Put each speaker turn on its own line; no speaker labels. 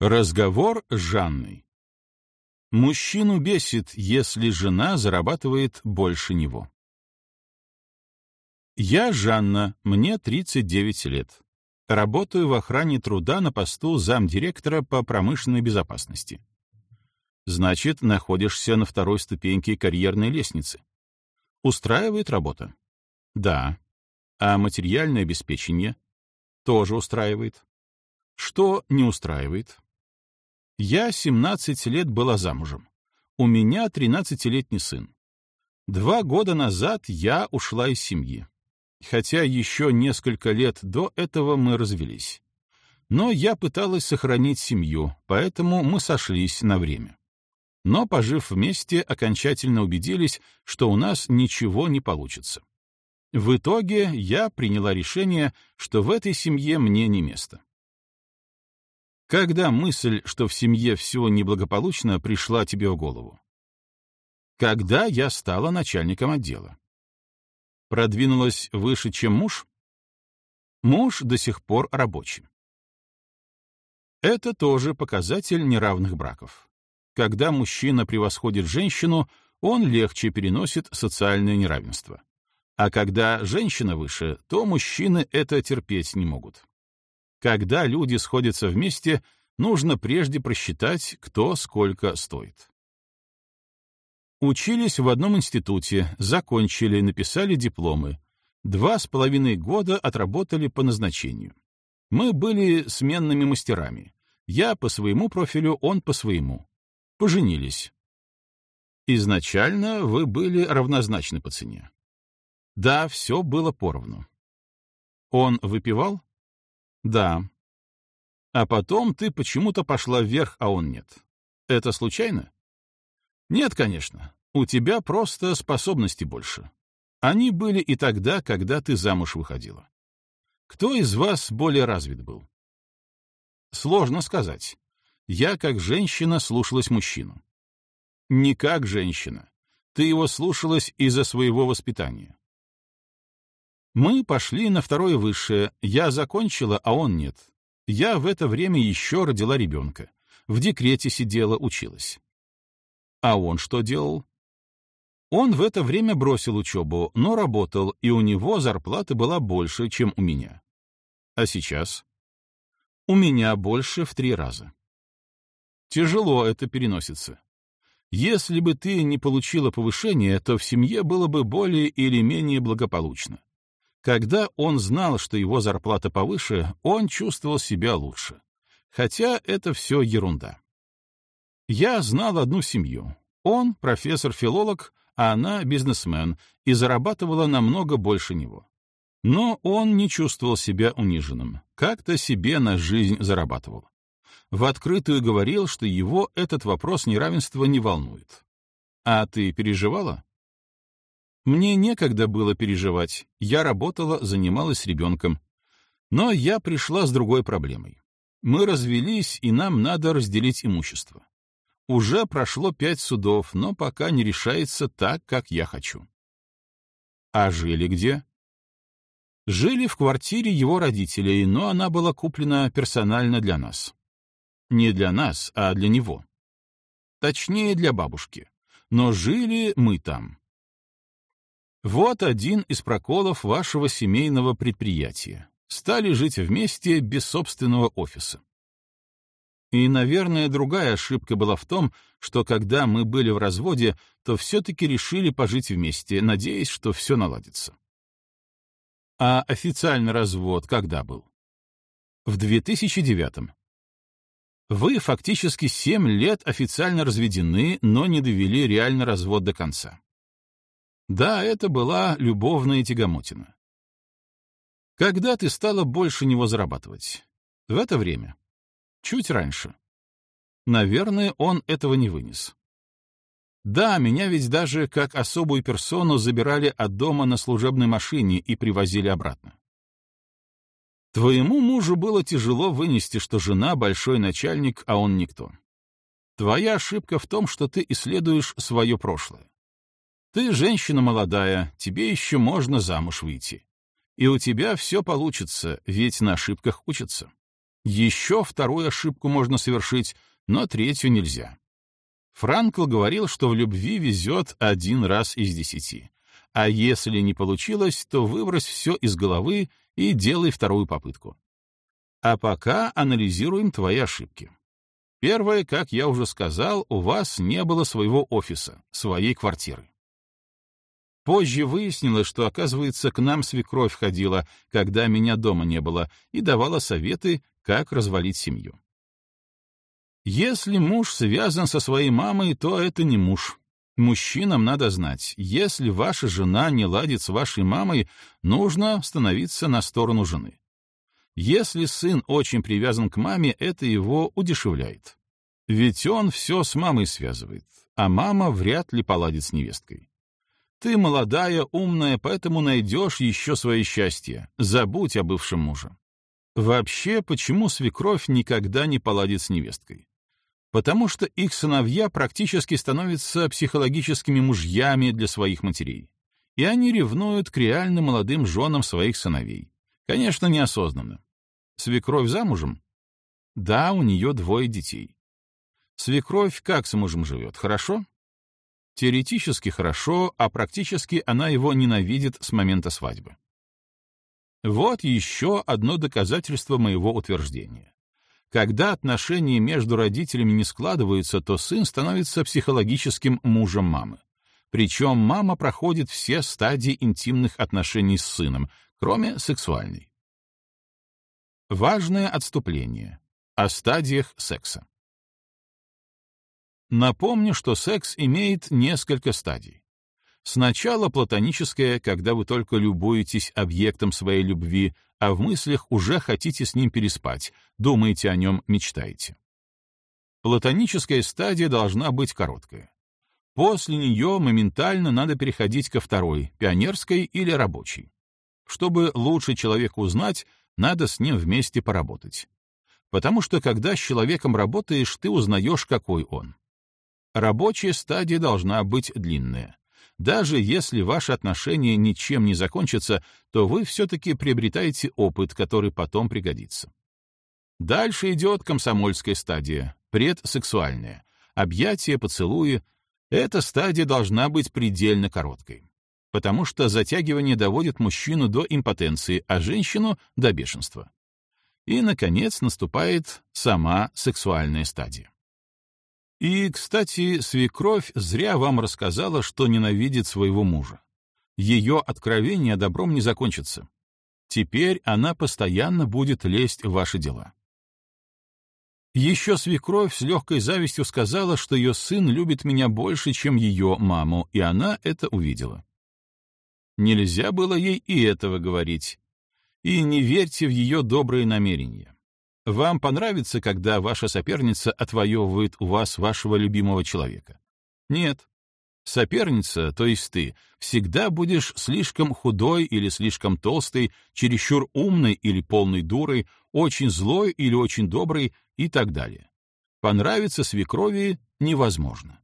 Разговор с Жанной. Мужчину бесит, если жена зарабатывает больше него. Я Жанна, мне 39 лет. Работаю в охране труда на посту замдиректора по промышленной безопасности. Значит, находишься на второй ступеньке карьерной лестницы. Устраивает работа? Да. А материальное обеспечение? Тоже устраивает. Что не устраивает? Я 17 лет была замужем. У меня 13-летний сын. Два года назад я ушла из семьи. Хотя еще несколько лет до этого мы развелись. Но я пыталась сохранить семью, поэтому мы сошлись на время. Но, пожив вместе, окончательно убедились, что у нас ничего не получится. В итоге я приняла решение, что в этой семье мне не место. Когда мысль, что в семье все неблагополучно, пришла тебе в голову? Когда я стала начальником отдела. Продвинулась выше, чем муж? Муж до сих пор рабочий. Это тоже показатель неравных браков. Когда мужчина превосходит женщину, он легче переносит социальное неравенство. А когда женщина выше, то мужчины это терпеть не могут. Когда люди сходятся вместе, нужно прежде просчитать, кто сколько стоит. Учились в одном институте, закончили, написали дипломы. Два с половиной года отработали по назначению. Мы были сменными мастерами. Я по своему профилю, он по своему. Поженились. Изначально вы были равнозначны по цене. Да, все было поровну. Он выпивал? Да. А потом ты почему-то пошла вверх, а он нет. Это случайно? Нет, конечно. У тебя просто способности больше. Они были и тогда, когда ты замуж выходила. Кто из вас более развит был? Сложно сказать. Я, как женщина, слушалась мужчину. Не как женщина. Ты его слушалась из-за своего воспитания. Мы пошли на второе высшее, я закончила, а он нет. Я в это время еще родила ребенка. В декрете сидела, училась. А он что делал? Он в это время бросил учебу, но работал, и у него зарплата была больше, чем у меня. А сейчас? У меня больше в три раза. Тяжело это переносится. Если бы ты не получила повышение, то в семье было бы более или менее благополучно. Когда он знал, что его зарплата повыше, он чувствовал себя лучше. Хотя это все ерунда. Я знал одну семью. Он — профессор-филолог, а она — бизнесмен, и зарабатывала намного больше него. Но он не чувствовал себя униженным, как-то себе на жизнь зарабатывал. В открытую говорил, что его этот вопрос неравенства не волнует. А ты переживала? Мне некогда было переживать. Я работала, занималась ребенком. Но я пришла с другой проблемой. Мы развелись, и нам надо разделить имущество. Уже прошло пять судов, но пока не решается так, как я хочу. А жили где? Жили в квартире его родителей, но она была куплена персонально для нас. Не для нас, а для него. Точнее, для бабушки. Но жили мы там. Вот один из проколов вашего семейного предприятия. Стали жить вместе без собственного офиса. И, наверное, другая ошибка была в том, что когда мы были в разводе, то все-таки решили пожить вместе, надеясь, что все наладится. А официальный развод когда был? В 2009 -м. Вы фактически 7 лет официально разведены, но не довели реально развод до конца. Да, это была любовная тягомотина. Когда ты стала больше него зарабатывать? В это время? Чуть раньше. Наверное, он этого не вынес. Да, меня ведь даже как особую персону забирали от дома на служебной машине и привозили обратно. Твоему мужу было тяжело вынести, что жена — большой начальник, а он никто. Твоя ошибка в том, что ты исследуешь свое прошлое. Ты женщина молодая, тебе еще можно замуж выйти. И у тебя все получится, ведь на ошибках учатся. Еще вторую ошибку можно совершить, но третью нельзя. Франкл говорил, что в любви везет один раз из десяти. А если не получилось, то выбрось все из головы и делай вторую попытку. А пока анализируем твои ошибки. Первое, как я уже сказал, у вас не было своего офиса, своей квартиры. Позже выяснилось, что, оказывается, к нам свекровь ходила, когда меня дома не было, и давала советы, как развалить семью. Если муж связан со своей мамой, то это не муж. Мужчинам надо знать, если ваша жена не ладит с вашей мамой, нужно становиться на сторону жены. Если сын очень привязан к маме, это его удешевляет. Ведь он все с мамой связывает, а мама вряд ли поладит с невесткой. Ты молодая, умная, поэтому найдешь еще свое счастье. Забудь о бывшем муже. Вообще, почему свекровь никогда не поладит с невесткой? Потому что их сыновья практически становятся психологическими мужьями для своих матерей. И они ревнуют к реально молодым женам своих сыновей. Конечно, неосознанно. Свекровь замужем? Да, у нее двое детей. Свекровь как с мужем живет, хорошо? Теоретически хорошо, а практически она его ненавидит с момента свадьбы. Вот еще одно доказательство моего утверждения. Когда отношения между родителями не складываются, то сын становится психологическим мужем мамы. Причем мама проходит все стадии интимных отношений с сыном, кроме сексуальной. Важное отступление. О стадиях секса. Напомню, что секс имеет несколько стадий. Сначала платоническое, когда вы только любуетесь объектом своей любви, а в мыслях уже хотите с ним переспать, думаете о нем, мечтаете. Платоническая стадия должна быть короткая. После нее моментально надо переходить ко второй, пионерской или рабочей. Чтобы лучше человека узнать, надо с ним вместе поработать. Потому что когда с человеком работаешь, ты узнаешь, какой он. Рабочая стадия должна быть длинная. Даже если ваши отношения ничем не закончатся, то вы все-таки приобретаете опыт, который потом пригодится. Дальше идет комсомольская стадия, предсексуальная. Объятия, поцелуи. Эта стадия должна быть предельно короткой. Потому что затягивание доводит мужчину до импотенции, а женщину — до бешенства. И, наконец, наступает сама сексуальная стадия. И, кстати, свекровь зря вам рассказала, что ненавидит своего мужа. Ее откровение добром не закончится. Теперь она постоянно будет лезть в ваши дела. Еще свекровь с легкой завистью сказала, что ее сын любит меня больше, чем ее маму, и она это увидела. Нельзя было ей и этого говорить. И не верьте в ее добрые намерения. Вам понравится, когда ваша соперница отвоевывает у вас вашего любимого человека? Нет. Соперница, то есть ты, всегда будешь слишком худой или слишком толстый, чересчур умный или полной дурой, очень злой или очень добрый и так далее. Понравиться свекрови невозможно.